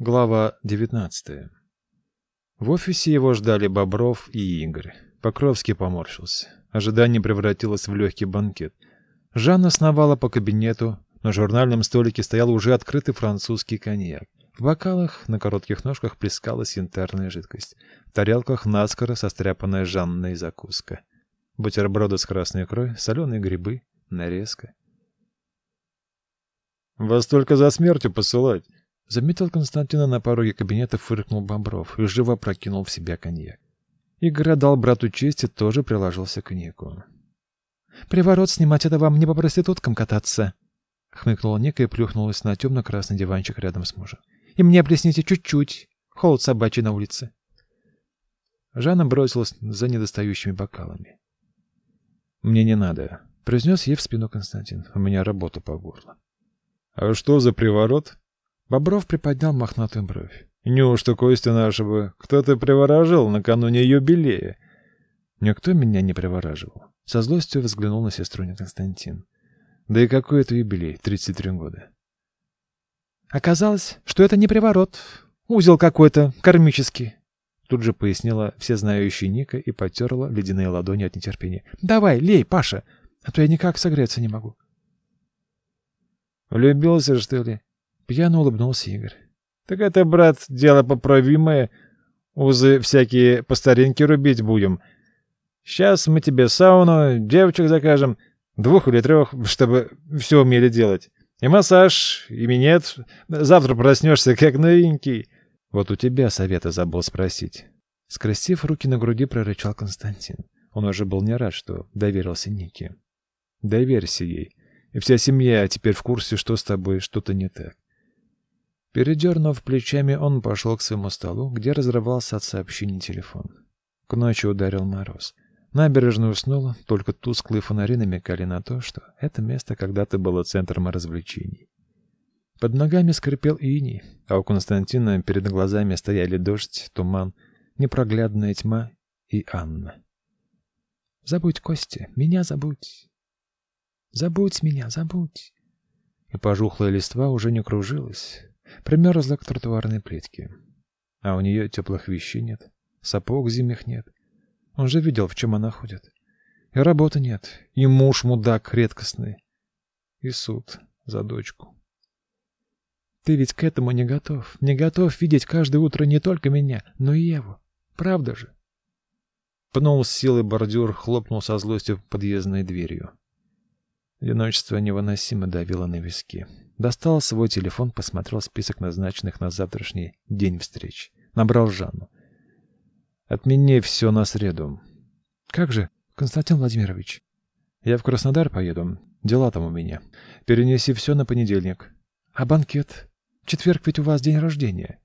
Глава 19. В офисе его ждали Бобров и Игорь. Покровский поморщился. Ожидание превратилось в легкий банкет. Жанна сновала по кабинету. На журнальном столике стоял уже открытый французский коньяк. В бокалах на коротких ножках плескалась янтарная жидкость. В тарелках наскоро состряпанная Жанной закуска. Бутерброды с красной икрой, соленые грибы, нарезка. «Вас только за смертью посылать!» Заметил Константина на пороге кабинета, фыркнул Бобров и живо прокинул в себя коньяк. Игорь отдал брату честь и тоже приложился к Нику. «Приворот снимать — это вам не по проституткам кататься!» Хмыкнула Ника и плюхнулась на темно-красный диванчик рядом с мужем. «И мне плесните чуть-чуть! Холод собачий на улице!» Жанна бросилась за недостающими бокалами. «Мне не надо», — произнес ей в спину Константин. «У меня работа по горло». «А что за приворот?» Бобров приподнял мохнатую бровь. «Неужто Костя нашего кто-то приворожил накануне юбилея?» «Никто меня не привораживал». Со злостью взглянул на сестру Константин. «Да и какой это юбилей? 33 года». «Оказалось, что это не приворот. Узел какой-то, кармический». Тут же пояснила всезнающая Ника и потерла ледяные ладони от нетерпения. «Давай, лей, Паша, а то я никак согреться не могу». «Влюбился, что ли?» Пьяно улыбнулся Игорь. Так это, брат, дело поправимое. Узы всякие по старинке рубить будем. Сейчас мы тебе сауну, девочек закажем, двух или трех, чтобы все умели делать. И массаж, и минет. Завтра проснешься как новенький. Вот у тебя совета забыл спросить. Скрестив руки на груди, прорычал Константин. Он уже был не рад, что доверился Нике. Доверься ей. И вся семья теперь в курсе, что с тобой что-то не так. Передернув плечами, он пошел к своему столу, где разрывался от сообщений телефон. К ночи ударил мороз. Набережная уснула, только тусклые фонари намекали на то, что это место когда-то было центром развлечений. Под ногами скрипел иней, а у Константина перед глазами стояли дождь, туман, непроглядная тьма и Анна. «Забудь, Костя, меня забудь! Забудь меня, забудь!» И пожухлая листва уже не кружилась, Примерзла к тротуарной плитке. А у нее теплых вещей нет, сапог зимних нет. Он же видел, в чем она ходит. И работы нет, и муж мудак редкостный, и суд за дочку. Ты ведь к этому не готов, не готов видеть каждое утро не только меня, но и Еву. Правда же? Пнул с силой бордюр, хлопнул со злостью подъездной дверью. Одиночество невыносимо давило на виски. Достал свой телефон, посмотрел список назначенных на завтрашний день встреч. Набрал Жанну. «Отмени все на среду». «Как же, Константин Владимирович?» «Я в Краснодар поеду. Дела там у меня. Перенеси все на понедельник». «А банкет? Четверг ведь у вас день рождения».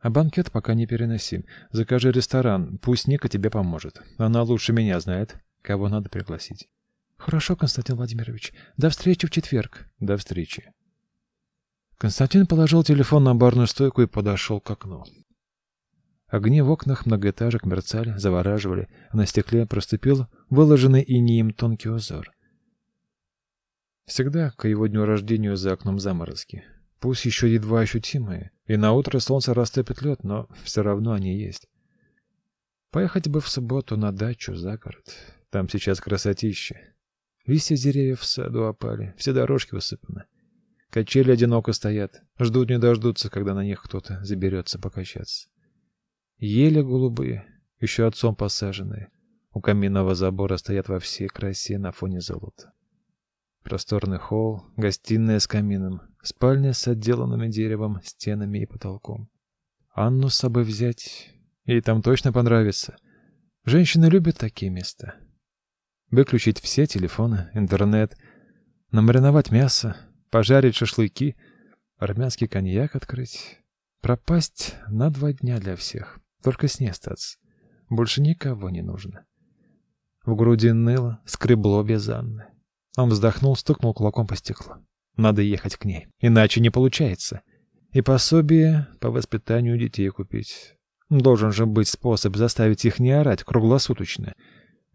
«А банкет пока не переноси. Закажи ресторан. Пусть Ника тебе поможет. Она лучше меня знает, кого надо пригласить». Хорошо, Константин Владимирович. До встречи в четверг. До встречи. Константин положил телефон на барную стойку и подошел к окну. Огни в окнах многоэтажек мерцали, завораживали, а на стекле проступил выложенный инеем тонкий узор. Всегда к его дню рождения за окном заморозки. Пусть еще едва ощутимые, и на утро солнце растопит лед, но все равно они есть. Поехать бы в субботу на дачу за город. Там сейчас красотища. Листья деревьев в саду опали, все дорожки высыпаны. Качели одиноко стоят, ждут не дождутся, когда на них кто-то заберется покачаться. Ели голубые, еще отцом посаженные, у каминного забора стоят во всей красе на фоне золота. Просторный холл, гостиная с камином, спальня с отделанными деревом стенами и потолком. Анну с собой взять, ей там точно понравится. Женщины любят такие места выключить все телефоны, интернет, намариновать мясо, пожарить шашлыки, армянский коньяк открыть, пропасть на два дня для всех, только с ней остаться. Больше никого не нужно. В груди ныло, скребло без Анны. Он вздохнул, стукнул кулаком по стеклу. Надо ехать к ней, иначе не получается. И пособие по воспитанию детей купить. Должен же быть способ заставить их не орать круглосуточно.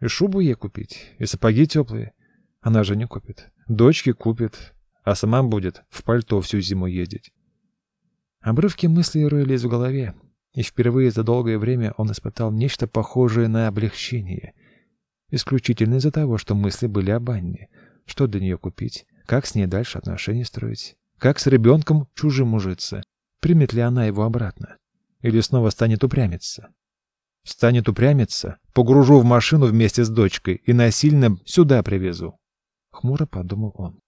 И шубу ей купить, и сапоги теплые. Она же не купит. Дочке купит, а сама будет в пальто всю зиму ездить. Обрывки мыслей роились в голове, и впервые за долгое время он испытал нечто похожее на облегчение. Исключительно из-за того, что мысли были об Анне. Что для нее купить? Как с ней дальше отношения строить? Как с ребенком чужим ужиться? Примет ли она его обратно? Или снова станет упрямиться? Станет упрямиться, погружу в машину вместе с дочкой и насильно сюда привезу. Хмуро подумал он.